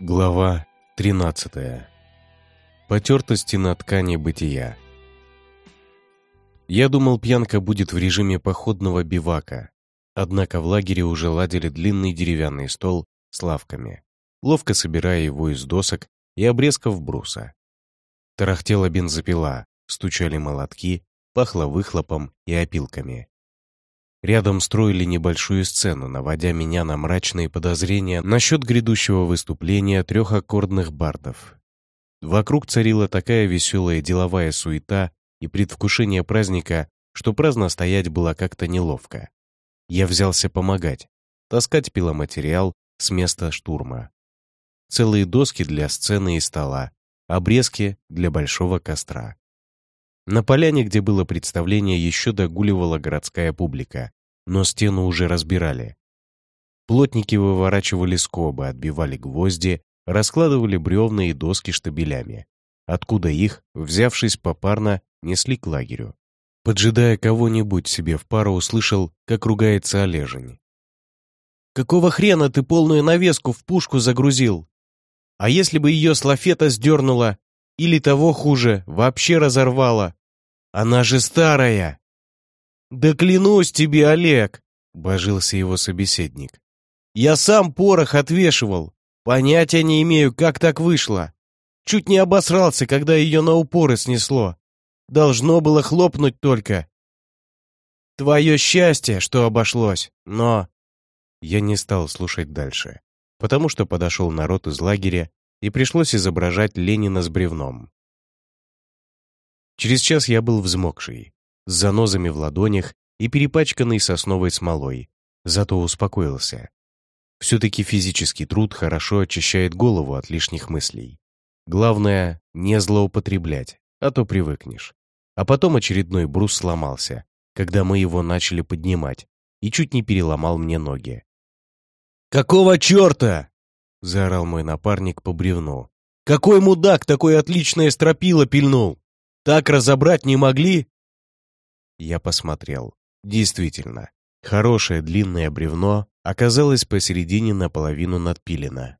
Глава 13. Потертости на ткани бытия. Я думал, пьянка будет в режиме походного бивака, однако в лагере уже ладили длинный деревянный стол с лавками, ловко собирая его из досок и обрезков бруса. Тарахтела бензопила, стучали молотки, пахло выхлопом и опилками. Рядом строили небольшую сцену, наводя меня на мрачные подозрения насчет грядущего выступления трехаккордных бардов. Вокруг царила такая веселая деловая суета и предвкушение праздника, что праздно стоять было как-то неловко. Я взялся помогать, таскать пиломатериал с места штурма. Целые доски для сцены и стола, обрезки для большого костра. На поляне, где было представление, еще догуливала городская публика, но стену уже разбирали. Плотники выворачивали скобы, отбивали гвозди, раскладывали бревна и доски штабелями, откуда их, взявшись попарно, несли к лагерю. Поджидая кого-нибудь себе в пару, услышал, как ругается Олежень. «Какого хрена ты полную навеску в пушку загрузил? А если бы ее с лафета сдернула? Или того хуже, вообще разорвала? Она же старая!» «Да клянусь тебе, Олег!» — божился его собеседник. «Я сам порох отвешивал. Понятия не имею, как так вышло. Чуть не обосрался, когда ее на упоры снесло. Должно было хлопнуть только. Твое счастье, что обошлось, но...» Я не стал слушать дальше, потому что подошел народ из лагеря, и пришлось изображать Ленина с бревном. Через час я был взмокший, с занозами в ладонях и перепачканный сосновой смолой, зато успокоился. Все-таки физический труд хорошо очищает голову от лишних мыслей. Главное, не злоупотреблять, а то привыкнешь. А потом очередной брус сломался, когда мы его начали поднимать, и чуть не переломал мне ноги. «Какого черта?» — заорал мой напарник по бревну. «Какой мудак такое отличное стропило пильнул? Так разобрать не могли?» Я посмотрел. Действительно, хорошее длинное бревно оказалось посередине наполовину надпилено.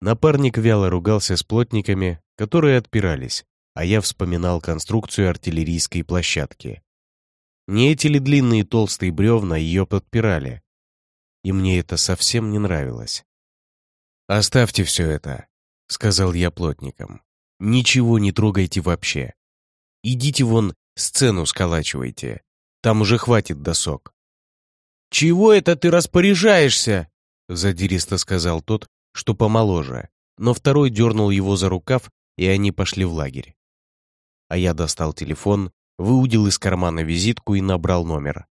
Напарник вяло ругался с плотниками, которые отпирались, а я вспоминал конструкцию артиллерийской площадки. Не эти ли длинные толстые бревна ее подпирали? И мне это совсем не нравилось. «Оставьте все это», — сказал я плотникам. «Ничего не трогайте вообще. Идите вон Сцену сколачивайте. Там уже хватит досок». «Чего это ты распоряжаешься?» Задиристо сказал тот, что помоложе, но второй дернул его за рукав, и они пошли в лагерь. А я достал телефон, выудил из кармана визитку и набрал номер.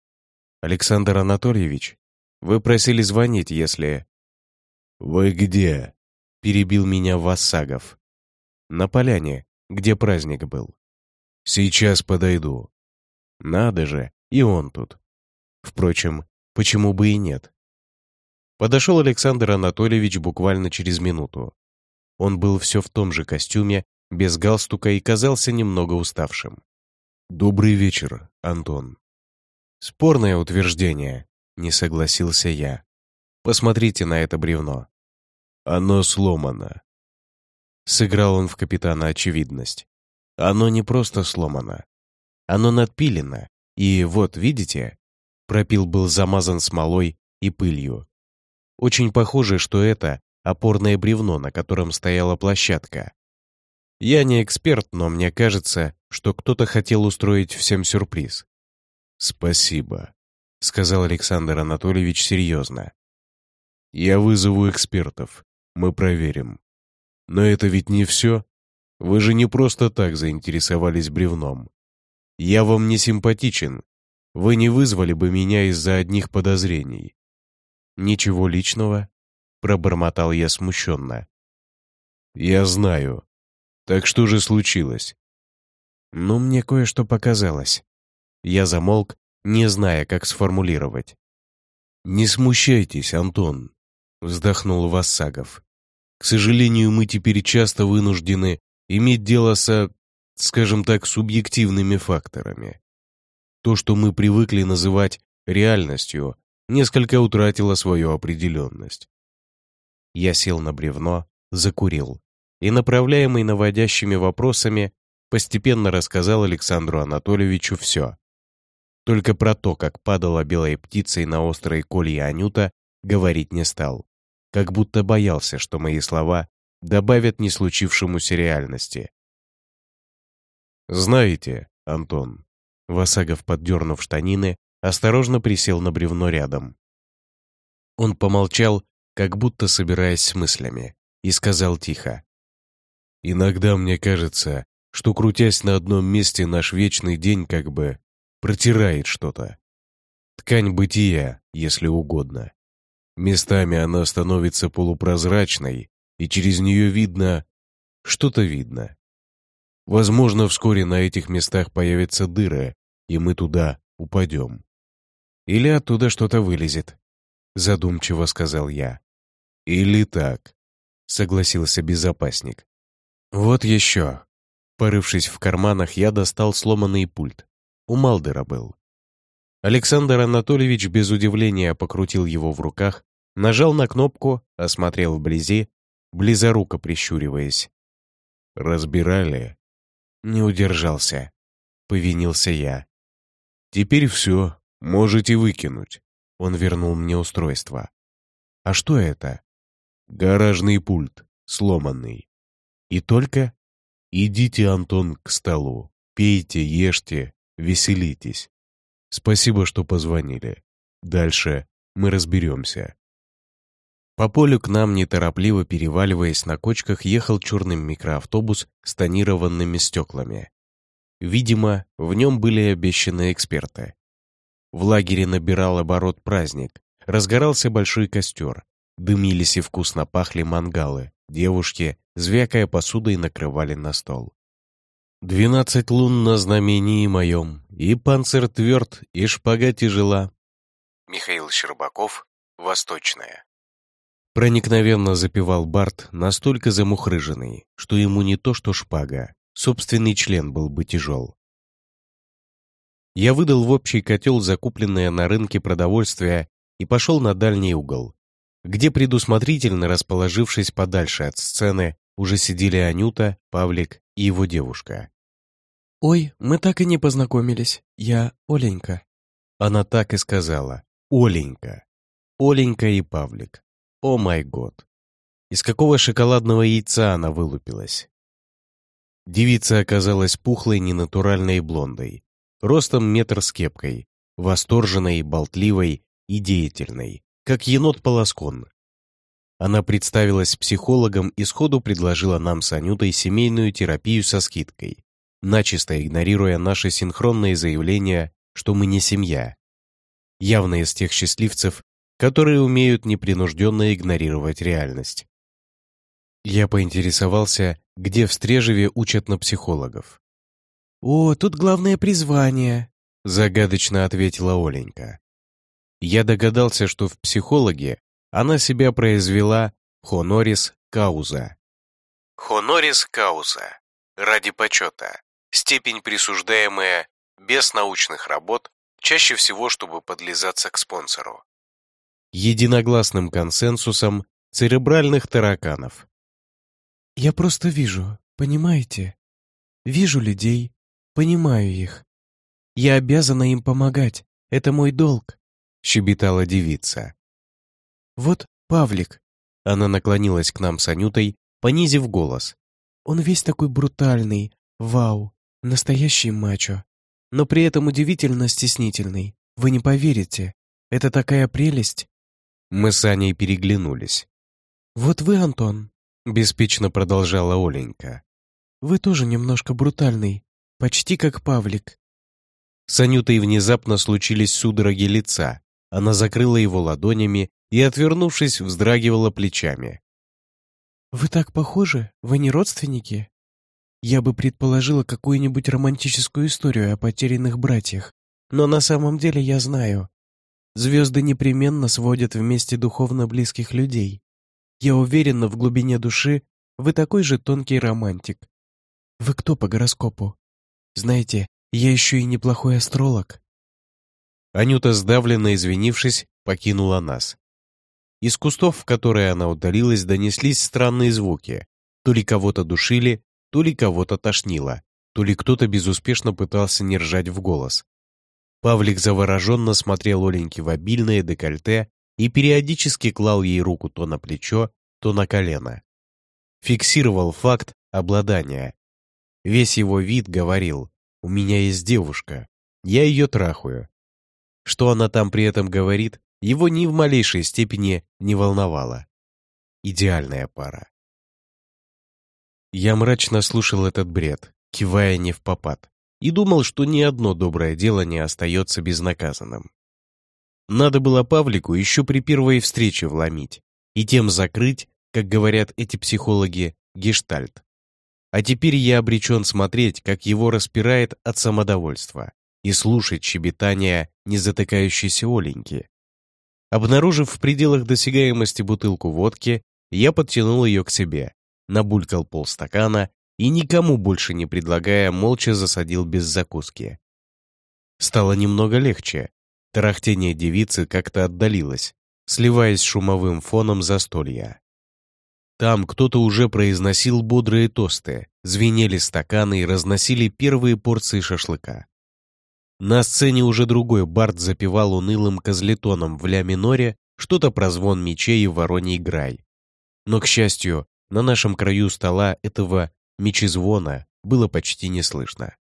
«Александр Анатольевич, вы просили звонить, если...» «Вы где?» — перебил меня Вассагов. «На поляне, где праздник был». Сейчас подойду. Надо же, и он тут. Впрочем, почему бы и нет? Подошел Александр Анатольевич буквально через минуту. Он был все в том же костюме, без галстука и казался немного уставшим. «Добрый вечер, Антон». «Спорное утверждение», — не согласился я. «Посмотрите на это бревно». «Оно сломано». Сыграл он в капитана очевидность. Оно не просто сломано. Оно надпилено, и вот, видите, пропил был замазан смолой и пылью. Очень похоже, что это опорное бревно, на котором стояла площадка. Я не эксперт, но мне кажется, что кто-то хотел устроить всем сюрприз. «Спасибо», — сказал Александр Анатольевич серьезно. «Я вызову экспертов, мы проверим. Но это ведь не все?» Вы же не просто так заинтересовались бревном. Я вам не симпатичен. Вы не вызвали бы меня из-за одних подозрений. Ничего личного, пробормотал я смущенно. Я знаю. Так что же случилось? Ну, мне кое-что показалось. Я замолк, не зная, как сформулировать. «Не смущайтесь, Антон», — вздохнул Вассагов. «К сожалению, мы теперь часто вынуждены иметь дело со, скажем так, субъективными факторами. То, что мы привыкли называть реальностью, несколько утратило свою определенность. Я сел на бревно, закурил и, направляемый наводящими вопросами, постепенно рассказал Александру Анатольевичу все. Только про то, как падала белой птицей на острые колья Анюта, говорить не стал, как будто боялся, что мои слова добавят не случившемуся реальности. «Знаете, Антон», — Васагов, поддернув штанины, осторожно присел на бревно рядом. Он помолчал, как будто собираясь с мыслями, и сказал тихо. «Иногда мне кажется, что, крутясь на одном месте, наш вечный день как бы протирает что-то. Ткань бытия, если угодно. Местами она становится полупрозрачной, и через нее видно... что-то видно. Возможно, вскоре на этих местах появится дыра, и мы туда упадем. Или оттуда что-то вылезет, задумчиво сказал я. Или так, согласился безопасник. Вот еще. Порывшись в карманах, я достал сломанный пульт. У Малдера был. Александр Анатольевич без удивления покрутил его в руках, нажал на кнопку, осмотрел вблизи, близоруко прищуриваясь. «Разбирали?» Не удержался. Повинился я. «Теперь все, можете выкинуть». Он вернул мне устройство. «А что это?» «Гаражный пульт, сломанный». «И только?» «Идите, Антон, к столу. Пейте, ешьте, веселитесь. Спасибо, что позвонили. Дальше мы разберемся». По полю к нам, неторопливо переваливаясь на кочках, ехал черный микроавтобус с тонированными стеклами. Видимо, в нем были обещанные эксперты. В лагере набирал оборот праздник, разгорался большой костер, дымились и вкусно пахли мангалы, девушки, звякая посудой, накрывали на стол. «Двенадцать лун на знамении моем, и панцирь тверд, и шпага тяжела». Михаил Щербаков, «Восточная». Проникновенно запевал Барт, настолько замухрыженный, что ему не то что шпага, собственный член был бы тяжел. Я выдал в общий котел закупленное на рынке продовольствие и пошел на дальний угол, где, предусмотрительно расположившись подальше от сцены, уже сидели Анюта, Павлик и его девушка. «Ой, мы так и не познакомились. Я Оленька». Она так и сказала. «Оленька». Оленька и Павлик. О май год. Из какого шоколадного яйца она вылупилась? Девица оказалась пухлой, ненатуральной блондой, ростом метр с кепкой, восторженной, болтливой и деятельной, как енот-полоскон. Она представилась психологом и сходу предложила нам с Анютой семейную терапию со скидкой, начисто игнорируя наши синхронные заявления, что мы не семья. Явно из тех счастливцев, которые умеют непринужденно игнорировать реальность. Я поинтересовался, где в Стрежеве учат на психологов. «О, тут главное призвание», — загадочно ответила Оленька. Я догадался, что в психологе она себя произвела хонорис кауза. Хонорис кауза. Ради почета. Степень, присуждаемая без научных работ, чаще всего, чтобы подлизаться к спонсору единогласным консенсусом церебральных тараканов. «Я просто вижу, понимаете? Вижу людей, понимаю их. Я обязана им помогать, это мой долг», — щебетала девица. «Вот Павлик», — она наклонилась к нам с Анютой, понизив голос. «Он весь такой брутальный, вау, настоящий мачо, но при этом удивительно стеснительный. Вы не поверите, это такая прелесть. Мы с Аней переглянулись. «Вот вы, Антон», — беспечно продолжала Оленька. «Вы тоже немножко брутальный, почти как Павлик». С Анютой внезапно случились судороги лица. Она закрыла его ладонями и, отвернувшись, вздрагивала плечами. «Вы так похожи? Вы не родственники?» Я бы предположила какую-нибудь романтическую историю о потерянных братьях, но на самом деле я знаю, Звезды непременно сводят вместе духовно близких людей. Я уверена, в глубине души вы такой же тонкий романтик. Вы кто по гороскопу? Знаете, я еще и неплохой астролог. Анюта, сдавленно извинившись, покинула нас. Из кустов, в которые она удалилась, донеслись странные звуки. То ли кого-то душили, то ли кого-то тошнило, то ли кто-то безуспешно пытался не ржать в голос. Павлик завороженно смотрел Оленьке в обильное декольте и периодически клал ей руку то на плечо, то на колено. Фиксировал факт обладания. Весь его вид говорил «У меня есть девушка, я ее трахаю». Что она там при этом говорит, его ни в малейшей степени не волновало. Идеальная пара. Я мрачно слушал этот бред, кивая не в попад, и думал, что ни одно доброе дело не остается безнаказанным. Надо было Павлику еще при первой встрече вломить и тем закрыть, как говорят эти психологи, гештальт. А теперь я обречен смотреть, как его распирает от самодовольства и слушать щебетание незатыкающейся Оленьки. Обнаружив в пределах досягаемости бутылку водки, я подтянул ее к себе, набулькал полстакана и, никому больше не предлагая, молча засадил без закуски. Стало немного легче. Тарахтение девицы как-то отдалилось, сливаясь с шумовым фоном застолья. Там кто-то уже произносил бодрые тосты, звенели стаканы и разносили первые порции шашлыка. На сцене уже другой бард запевал унылым козлетоном в ля миноре что-то про звон мечей и вороний грай. Но, к счастью, на нашем краю стола этого мечезвона было почти не слышно.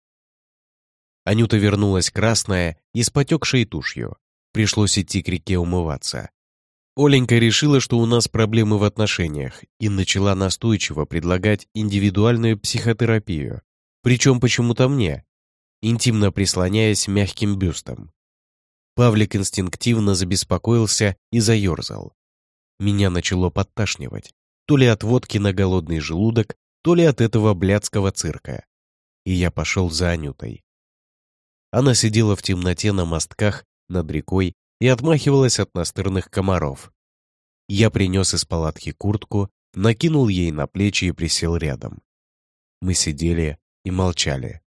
Анюта вернулась красная и с потекшей тушью. Пришлось идти к реке умываться. Оленька решила, что у нас проблемы в отношениях, и начала настойчиво предлагать индивидуальную психотерапию. Причем почему-то мне, интимно прислоняясь мягким бюстом. Павлик инстинктивно забеспокоился и заерзал. Меня начало подташнивать, то ли от водки на голодный желудок, то ли от этого блядского цирка. И я пошел за Анютой. Она сидела в темноте на мостках над рекой и отмахивалась от настырных комаров. Я принес из палатки куртку, накинул ей на плечи и присел рядом. Мы сидели и молчали.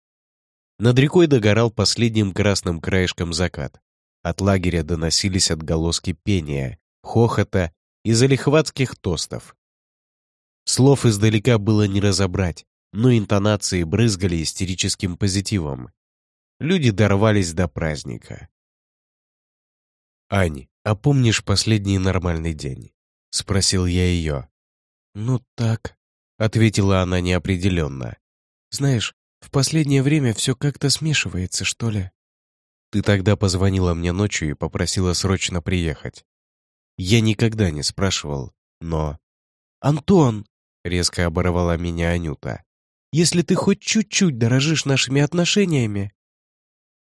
Над рекой догорал последним красным краешком закат. От лагеря доносились отголоски пения, хохота и залихватских тостов. Слов издалека было не разобрать, но интонации брызгали истерическим позитивом. Люди дорвались до праздника. «Ань, а помнишь последний нормальный день?» — спросил я ее. «Ну так», — ответила она неопределенно. «Знаешь, в последнее время все как-то смешивается, что ли?» «Ты тогда позвонила мне ночью и попросила срочно приехать. Я никогда не спрашивал, но...» «Антон!» — резко оборвала меня Анюта. «Если ты хоть чуть-чуть дорожишь нашими отношениями,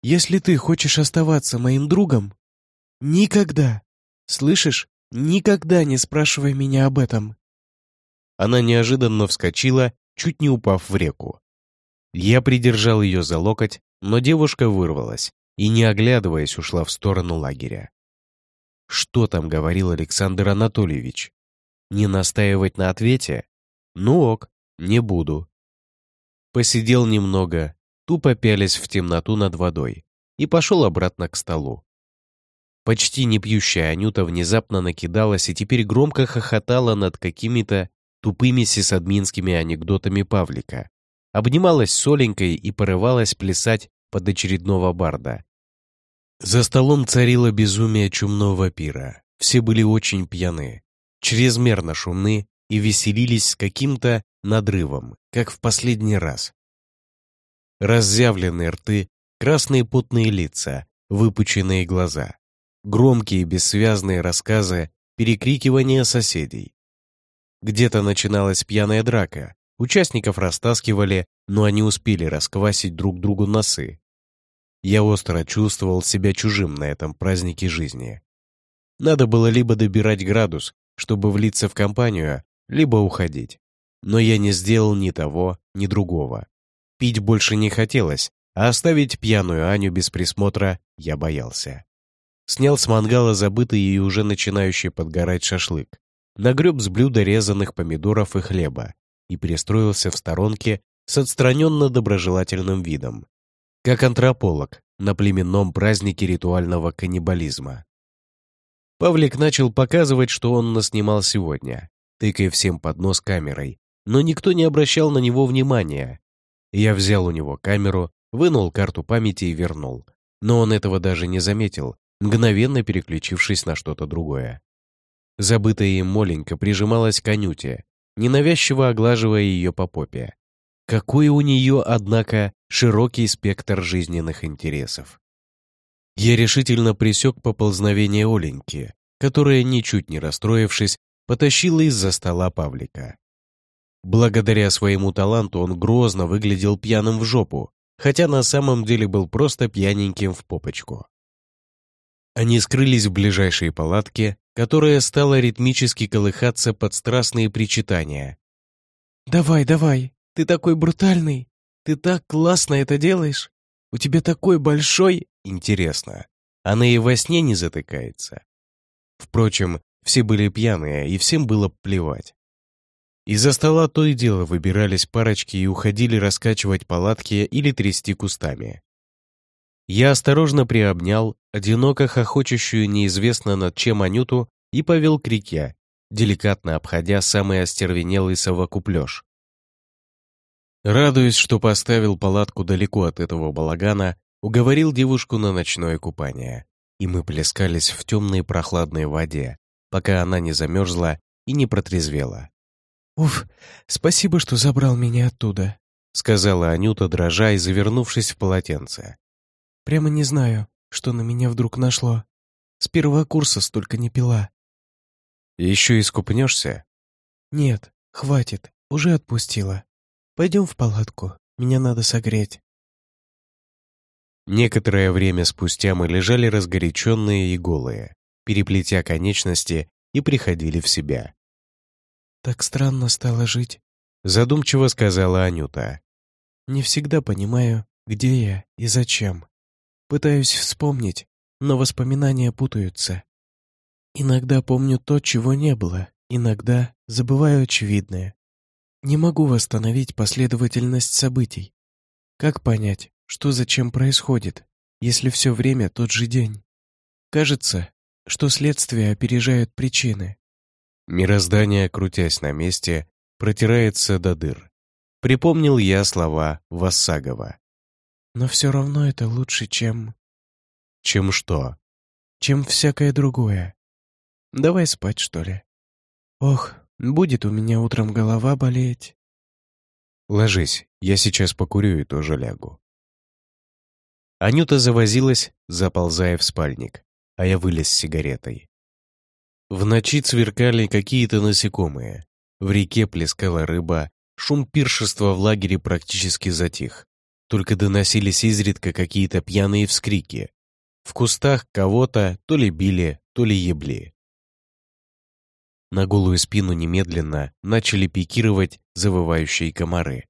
если ты хочешь оставаться моим другом, никогда, слышишь, никогда не спрашивай меня об этом». Она неожиданно вскочила, чуть не упав в реку. Я придержал ее за локоть, но девушка вырвалась и, не оглядываясь, ушла в сторону лагеря. Что там говорил Александр Анатольевич? Не настаивать на ответе? Ну ок, не буду. Посидел немного, тупо пялись в темноту над водой, и пошел обратно к столу. Почти не пьющая Анюта внезапно накидалась и теперь громко хохотала над какими-то тупыми сисадминскими анекдотами Павлика, обнималась с Оленькой и порывалась плясать под очередного барда. За столом царило безумие чумного пира. Все были очень пьяны, чрезмерно шумны и веселились с каким-то надрывом, как в последний раз. Разъявленные рты, красные потные лица, выпученные глаза, громкие бессвязные рассказы, перекрикивания соседей. Где-то начиналась пьяная драка, Участников растаскивали, но они успели расквасить друг другу носы. Я остро чувствовал себя чужим на этом празднике жизни. Надо было либо добирать градус, чтобы влиться в компанию, либо уходить. Но я не сделал ни того, ни другого. Пить больше не хотелось, а оставить пьяную Аню без присмотра я боялся. Снял с мангала забытый и уже начинающий подгорать шашлык. Нагреб с блюда резаных помидоров и хлеба и пристроился в сторонке с отстраненно-доброжелательным видом, как антрополог на племенном празднике ритуального каннибализма. Павлик начал показывать, что он наснимал сегодня, тыкая всем под нос камерой, но никто не обращал на него внимания. Я взял у него камеру, вынул карту памяти и вернул. Но он этого даже не заметил, мгновенно переключившись на что-то другое. Забытая им моленька прижималась к Анюте, ненавязчиво оглаживая ее по попе. Какой у нее, однако, широкий спектр жизненных интересов. Я решительно пресек поползновение Оленьки, которая, ничуть не расстроившись, потащила из-за стола Павлика. Благодаря своему таланту он грозно выглядел пьяным в жопу, хотя на самом деле был просто пьяненьким в попочку. Они скрылись в ближайшей палатке, которая стала ритмически колыхаться под страстные причитания. «Давай, давай, ты такой брутальный, ты так классно это делаешь, у тебя такой большой...» Интересно, она и во сне не затыкается? Впрочем, все были пьяные, и всем было плевать. Из-за стола то и дело выбирались парочки и уходили раскачивать палатки или трясти кустами. Я осторожно приобнял одиноко хохочущую неизвестно над чем Анюту и повел к реке, деликатно обходя самый остервенелый совокуплеж. Радуясь, что поставил палатку далеко от этого балагана, уговорил девушку на ночное купание, и мы плескались в темной прохладной воде, пока она не замерзла и не протрезвела. «Уф, спасибо, что забрал меня оттуда», — сказала Анюта, дрожа и завернувшись в полотенце. Прямо не знаю, что на меня вдруг нашло. С первого курса столько не пила. Еще искупнешься? Нет, хватит, уже отпустила. Пойдем в палатку, меня надо согреть. Некоторое время спустя мы лежали разгоряченные и голые, переплетя конечности и приходили в себя. «Так странно стало жить», — задумчиво сказала Анюта. «Не всегда понимаю, где я и зачем. Пытаюсь вспомнить, но воспоминания путаются. Иногда помню то, чего не было, иногда забываю очевидное. Не могу восстановить последовательность событий. Как понять, что зачем происходит, если все время тот же день? Кажется, что следствие опережает причины. Мироздание, крутясь на месте, протирается до дыр. Припомнил я слова Вассагова. Но все равно это лучше, чем... Чем что? Чем всякое другое. Давай спать, что ли. Ох, будет у меня утром голова болеть. Ложись, я сейчас покурю и тоже лягу. Анюта завозилась, заползая в спальник, а я вылез с сигаретой. В ночи сверкали какие-то насекомые. В реке плескала рыба, шум пиршества в лагере практически затих. Только доносились изредка какие-то пьяные вскрики. В кустах кого-то то ли били, то ли ебли. На голую спину немедленно начали пикировать завывающие комары.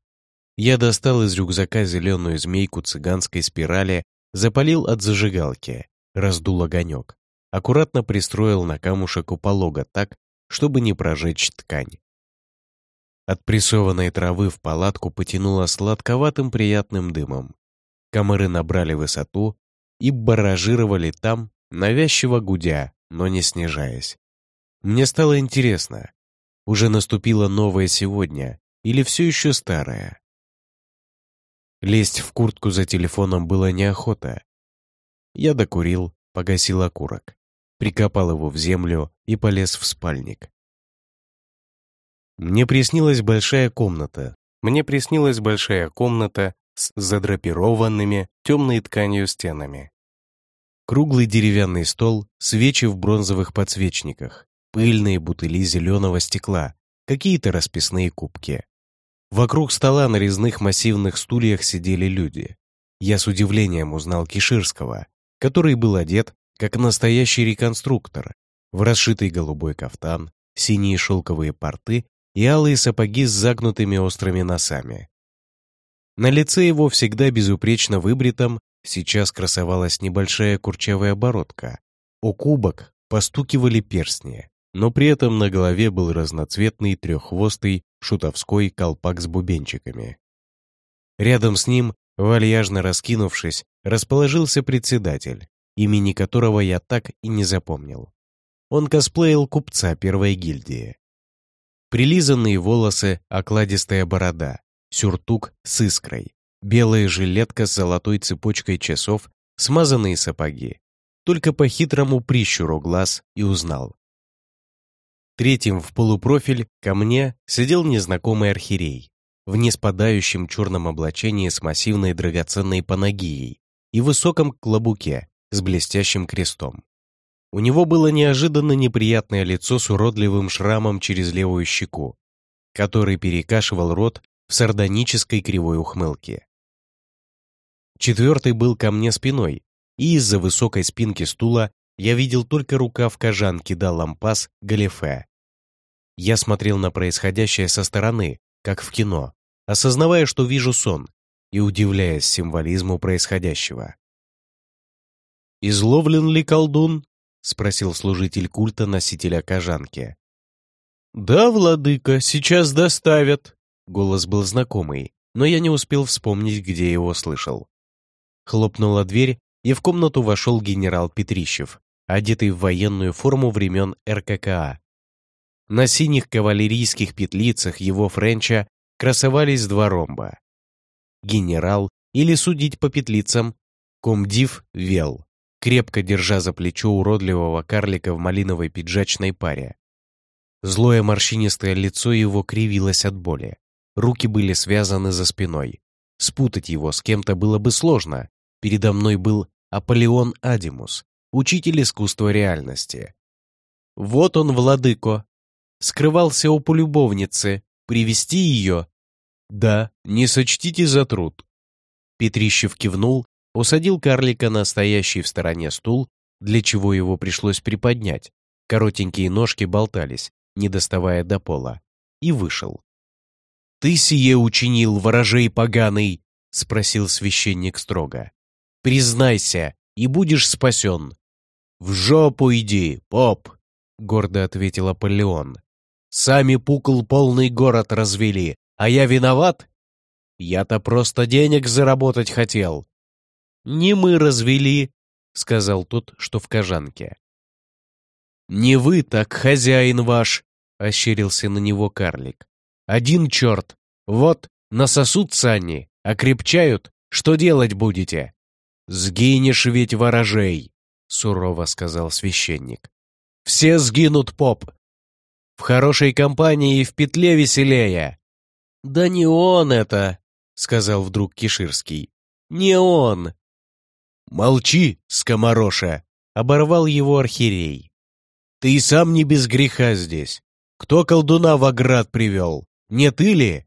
Я достал из рюкзака зеленую змейку цыганской спирали, запалил от зажигалки, раздул огонек, аккуратно пристроил на камушек у полога так, чтобы не прожечь ткань. От прессованной травы в палатку потянуло сладковатым приятным дымом. Комары набрали высоту и баражировали там, навязчиво гудя, но не снижаясь. Мне стало интересно, уже наступило новое сегодня или все еще старое? Лезть в куртку за телефоном было неохота. Я докурил, погасил окурок, прикопал его в землю и полез в спальник. Мне приснилась большая комната. Мне приснилась большая комната с задрапированными темной тканью стенами. Круглый деревянный стол, свечи в бронзовых подсвечниках, пыльные бутыли зеленого стекла, какие-то расписные кубки. Вокруг стола на резных массивных стульях сидели люди. Я с удивлением узнал Киширского, который был одет, как настоящий реконструктор, в расшитый голубой кафтан, синие шелковые порты и алые сапоги с загнутыми острыми носами. На лице его, всегда безупречно выбритом, сейчас красовалась небольшая курчавая бородка. У кубок постукивали перстни, но при этом на голове был разноцветный треххвостый шутовской колпак с бубенчиками. Рядом с ним, вальяжно раскинувшись, расположился председатель, имени которого я так и не запомнил. Он косплеил купца первой гильдии. Прилизанные волосы, окладистая борода, сюртук с искрой, белая жилетка с золотой цепочкой часов, смазанные сапоги. Только по хитрому прищуру глаз и узнал. Третьим в полупрофиль ко мне сидел незнакомый архирей в неспадающем черном облачении с массивной драгоценной панагией и высоком клобуке с блестящим крестом. У него было неожиданно неприятное лицо с уродливым шрамом через левую щеку, который перекашивал рот в сардонической кривой ухмылке. Четвертый был ко мне спиной, и из-за высокой спинки стула я видел только рукав кожанки да лампас галифе. Я смотрел на происходящее со стороны, как в кино, осознавая, что вижу сон, и удивляясь символизму происходящего. «Изловлен ли колдун?» — спросил служитель культа носителя кожанки. «Да, владыка, сейчас доставят». Голос был знакомый, но я не успел вспомнить, где его слышал. Хлопнула дверь, и в комнату вошел генерал Петрищев, одетый в военную форму времен РККА. На синих кавалерийских петлицах его френча красовались два ромба. Генерал, или судить по петлицам, комдив вел крепко держа за плечо уродливого карлика в малиновой пиджачной паре. Злое морщинистое лицо его кривилось от боли. Руки были связаны за спиной. Спутать его с кем-то было бы сложно. Передо мной был Аполеон Адимус, учитель искусства реальности. Вот он, владыко. Скрывался у полюбовницы. Привести ее? Да, не сочтите за труд. Петрищев кивнул усадил карлика на стоящий в стороне стул, для чего его пришлось приподнять. Коротенькие ножки болтались, не доставая до пола, и вышел. «Ты сие учинил, ворожей поганый?» — спросил священник строго. «Признайся, и будешь спасен». «В жопу иди, поп!» — гордо ответил Аполеон. «Сами пукл полный город развели, а я виноват? Я-то просто денег заработать хотел, «Не мы развели», — сказал тот, что в кожанке. «Не вы, так хозяин ваш», — ощерился на него карлик. «Один черт! Вот, насосутся они, окрепчают, что делать будете?» «Сгинешь ведь ворожей», — сурово сказал священник. «Все сгинут, поп. В хорошей компании и в петле веселее». «Да не он это», — сказал вдруг Киширский. «Не он. «Молчи, скомороша!» — оборвал его архиерей. «Ты и сам не без греха здесь. Кто колдуна в оград привел? Не ты ли?»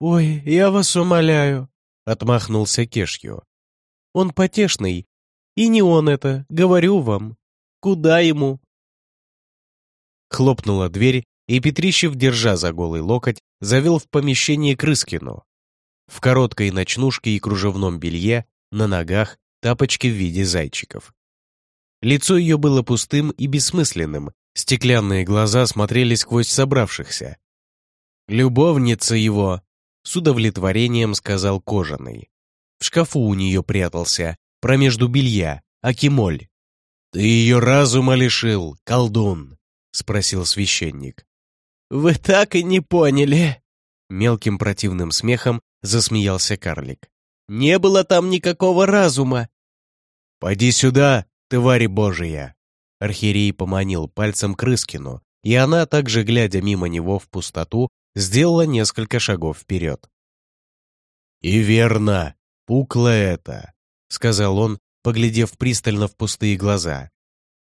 «Ой, я вас умоляю», — отмахнулся Кешью. «Он потешный, и не он это, говорю вам. Куда ему?» Хлопнула дверь, и Петрищев, держа за голый локоть, завел в помещение Крыскину. В короткой ночнушке и кружевном белье, на ногах, тапочки в виде зайчиков. Лицо ее было пустым и бессмысленным, стеклянные глаза смотрели сквозь собравшихся. «Любовница его!» — с удовлетворением сказал Кожаный. В шкафу у нее прятался, промежду белья, Акимоль. «Ты ее разума лишил, колдун!» — спросил священник. «Вы так и не поняли!» Мелким противным смехом засмеялся карлик. Не было там никакого разума. «Пойди сюда, тварь божия!» Архиерей поманил пальцем Крыскину, и она, также глядя мимо него в пустоту, сделала несколько шагов вперед. «И верно, пукло это», — сказал он, поглядев пристально в пустые глаза.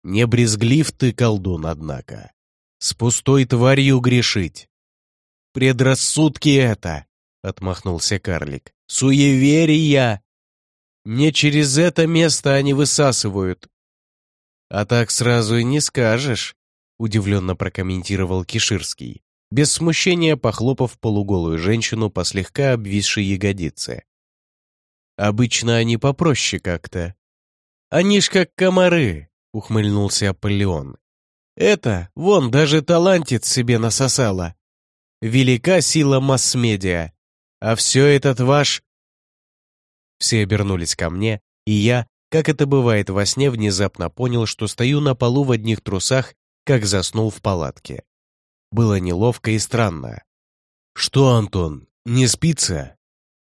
«Не брезглив ты, колдун, однако. С пустой тварью грешить». «Предрассудки это!» — отмахнулся карлик. Суеверия! Не через это место они высасывают. А так сразу и не скажешь, удивленно прокомментировал Киширский, без смущения похлопав полуголую женщину по слегка обвисшей ягодице. Обычно они попроще как-то. Они ж как комары, ухмыльнулся Аполлион. Это, вон, даже талантит себе насосала. Велика сила масс-медиа. А все этот ваш...» Все обернулись ко мне, и я, как это бывает во сне, внезапно понял, что стою на полу в одних трусах, как заснул в палатке. Было неловко и странно. «Что, Антон, не спится?»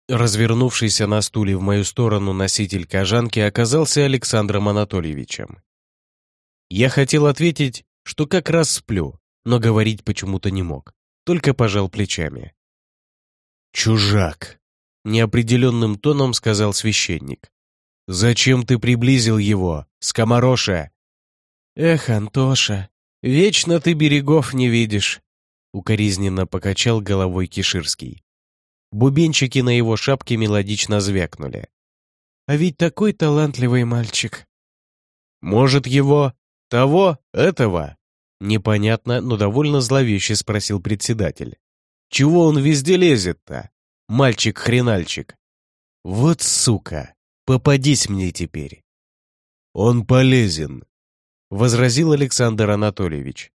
Развернувшийся на стуле в мою сторону носитель кожанки оказался Александром Анатольевичем. Я хотел ответить, что как раз сплю, но говорить почему-то не мог, только пожал плечами. «Чужак!» — неопределенным тоном сказал священник. «Зачем ты приблизил его, скомороша?» «Эх, Антоша, вечно ты берегов не видишь!» — укоризненно покачал головой Киширский. Бубенчики на его шапке мелодично звякнули. «А ведь такой талантливый мальчик!» «Может, его... того... этого?» Непонятно, но довольно зловеще спросил председатель. «Чего он везде лезет-то? Мальчик-хренальчик!» «Вот сука! Попадись мне теперь!» «Он полезен!» — возразил Александр Анатольевич.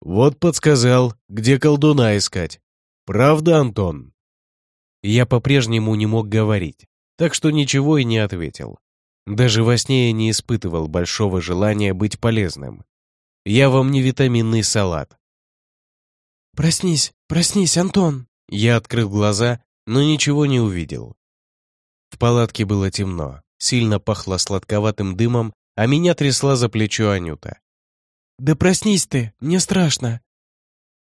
«Вот подсказал, где колдуна искать. Правда, Антон?» Я по-прежнему не мог говорить, так что ничего и не ответил. Даже во сне я не испытывал большого желания быть полезным. Я вам не витаминный салат. «Проснись, проснись, Антон!» Я открыл глаза, но ничего не увидел. В палатке было темно, сильно пахло сладковатым дымом, а меня трясла за плечо Анюта. «Да проснись ты, мне страшно!»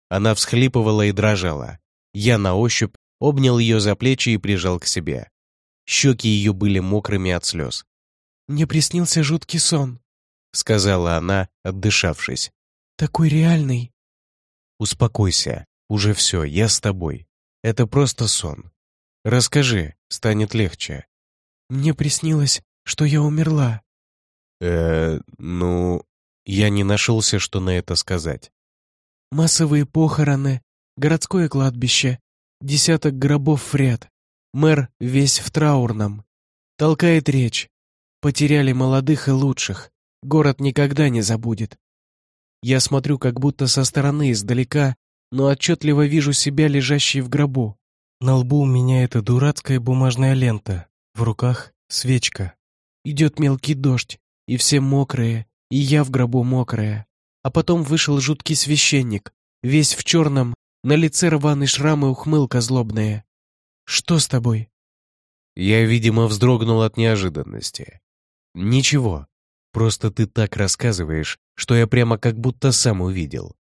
Она всхлипывала и дрожала. Я на ощупь обнял ее за плечи и прижал к себе. Щеки ее были мокрыми от слез. «Мне приснился жуткий сон», — сказала она, отдышавшись. «Такой реальный». «Успокойся, уже все, я с тобой. Это просто сон. Расскажи, станет легче». «Мне приснилось, что я умерла». «Э, ну...» Я не нашелся, что на это сказать. «Массовые похороны, городское кладбище, Десяток гробов в ряд. Мэр весь в траурном. Толкает речь. Потеряли молодых и лучших. Город никогда не забудет. Я смотрю как будто со стороны издалека, но отчетливо вижу себя, лежащей в гробу. На лбу у меня эта дурацкая бумажная лента, в руках свечка. Идет мелкий дождь, и все мокрые, и я в гробу мокрая. А потом вышел жуткий священник, весь в черном, на лице рваный шрам и ухмылка злобная. Что с тобой?» Я, видимо, вздрогнул от неожиданности. «Ничего, просто ты так рассказываешь, что я прямо как будто сам увидел».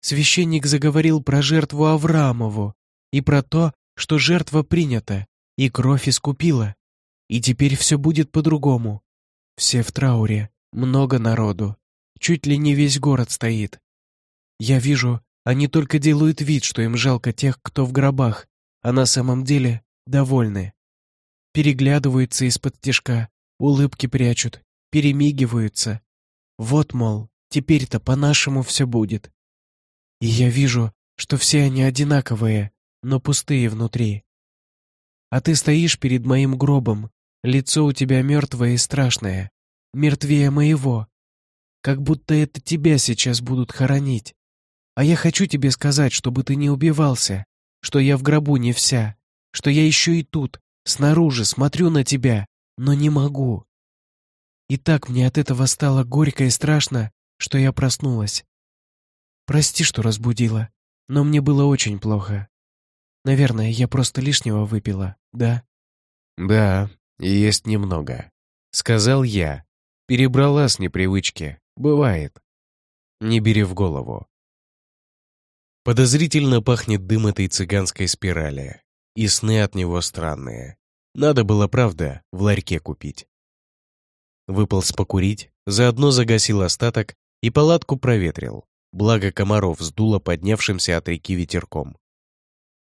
Священник заговорил про жертву Авраамову и про то, что жертва принята, и кровь искупила. И теперь все будет по-другому. Все в трауре, много народу. Чуть ли не весь город стоит. Я вижу, они только делают вид, что им жалко тех, кто в гробах, а на самом деле довольны. Переглядываются из-под тишка, улыбки прячут, перемигиваются. Вот, мол, теперь-то по-нашему все будет. И я вижу, что все они одинаковые, но пустые внутри. А ты стоишь перед моим гробом, лицо у тебя мертвое и страшное, мертвее моего. Как будто это тебя сейчас будут хоронить. А я хочу тебе сказать, чтобы ты не убивался, что я в гробу не вся, что я еще и тут, снаружи, смотрю на тебя, но не могу. И так мне от этого стало горько и страшно, что я проснулась. Прости, что разбудила, но мне было очень плохо. Наверное, я просто лишнего выпила, да? Да, есть немного. Сказал я. Перебрала с непривычки. Бывает. Не бери в голову. Подозрительно пахнет дым этой цыганской спирали. И сны от него странные. Надо было, правда, в ларьке купить. Выполз покурить, заодно загасил остаток и палатку проветрил, благо комаров сдуло поднявшимся от реки ветерком.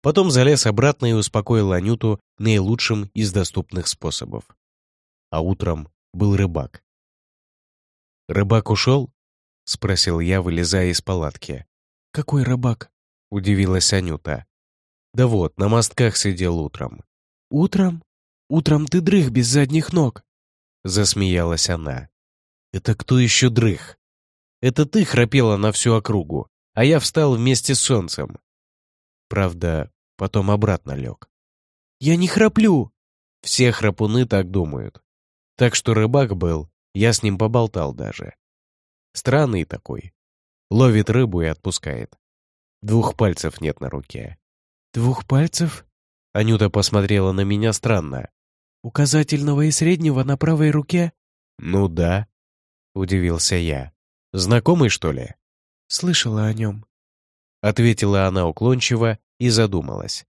Потом залез обратно и успокоил Анюту наилучшим из доступных способов. А утром был рыбак. «Рыбак ушел?» — спросил я, вылезая из палатки. «Какой рыбак?» — удивилась Анюта. «Да вот, на мостках сидел утром». «Утром? Утром ты дрых без задних ног!» Засмеялась она. «Это кто еще дрых? Это ты храпела на всю округу, а я встал вместе с солнцем. Правда, потом обратно лег». «Я не храплю!» Все храпуны так думают. Так что рыбак был, я с ним поболтал даже. Странный такой. Ловит рыбу и отпускает. Двух пальцев нет на руке. «Двух пальцев?» Анюта посмотрела на меня странно. «Указательного и среднего на правой руке?» «Ну да», — удивился я. «Знакомый, что ли?» «Слышала о нем», — ответила она уклончиво и задумалась.